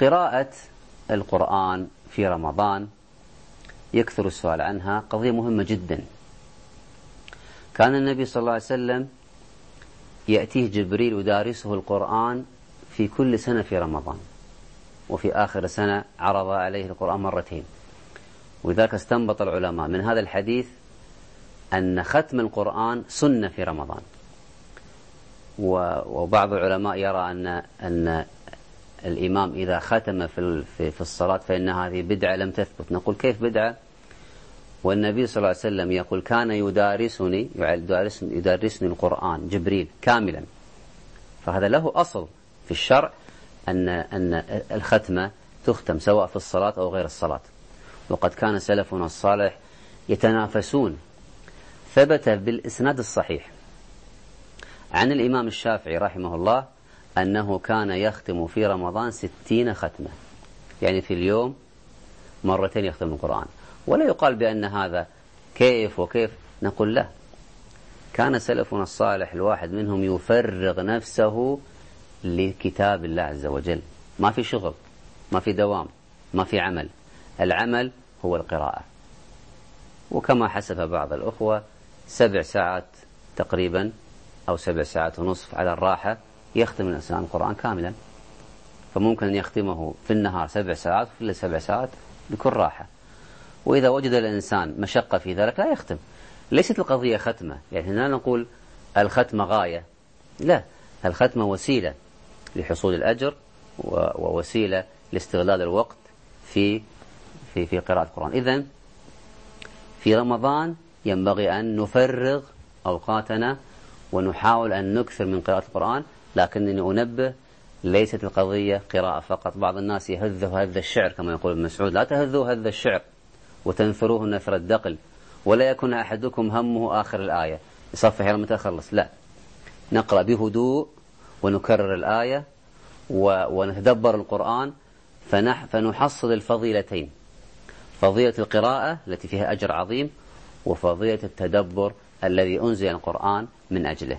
قراءة القرآن في رمضان يكثر السؤال عنها قضية مهمة جدا. كان النبي صلى الله عليه وسلم يأتيه جبريل يدارسه القرآن في كل سنة في رمضان وفي آخر سنة عرض عليه القرآن مرتين. ولذلك استنبط العلماء من هذا الحديث أن ختم القرآن سنة في رمضان. وبعض العلماء يرى أن أن الإمام إذا ختم في في الصلاة فإن هذه بدعة لم تثبت. نقول كيف بدعة؟ والنبي صلى الله عليه وسلم يقول كان يدارسني يدارسني, يدارسني القرآن جبريل كاملا. فهذا له أصل في الشرع أن أن الختمة تختم سواء في الصلاة أو غير الصلاة. وقد كان سلفنا الصالح يتنافسون. ثبت بالإسناد الصحيح. عن الإمام الشافعي رحمه الله أنه كان يختم في رمضان ستين ختمة. يعني في اليوم مرتين يختم القرآن. ولا يقال بأن هذا كيف وكيف. نقول لا. كان سلفنا الصالح الواحد منهم يفرغ نفسه لكتاب الله عز وجل. ما في شغل ما في دوام ما في عمل. العمل هو القراءة. وكما حسب بعض الأخوة سبع ساعات تقريبا أو سبع ساعات ونصف على الراحة. يختم الإنسان القرآن كاملا. فممكن أن يختمه في النهار سبع ساعات الليل سبع ساعات بكل راحة. وإذا وجد الإنسان مشقة في ذلك لا يختم. ليست القضية ختمة. يعني لا نقول الختمة غاية. لا الختمة وسيلة لحصول الأجر ووسيلة لاستغلال الوقت في في في قراءة القرآن. إذا في رمضان ينبغي أن نفرغ أوقاتنا ونحاول أن نكثر من قراءة القرآن. لكنني أنبه ليست القضية قراءة فقط. بعض الناس يهذه هذا الشعر كما يقول ابن مسعود. لا تهذوا هذا الشعر وتنثروه نثر الدقل ولا يكون أحدكم همه آخر الآية. يصفح لما تخلص لا. نقرأ بهدوء ونكرر الآية ونتدبر القرآن. فنح فنحصل الفضيلتين. فضيلة القراءة التي فيها أجر عظيم وفضيلة التدبر الذي أنزل القرآن من أجله.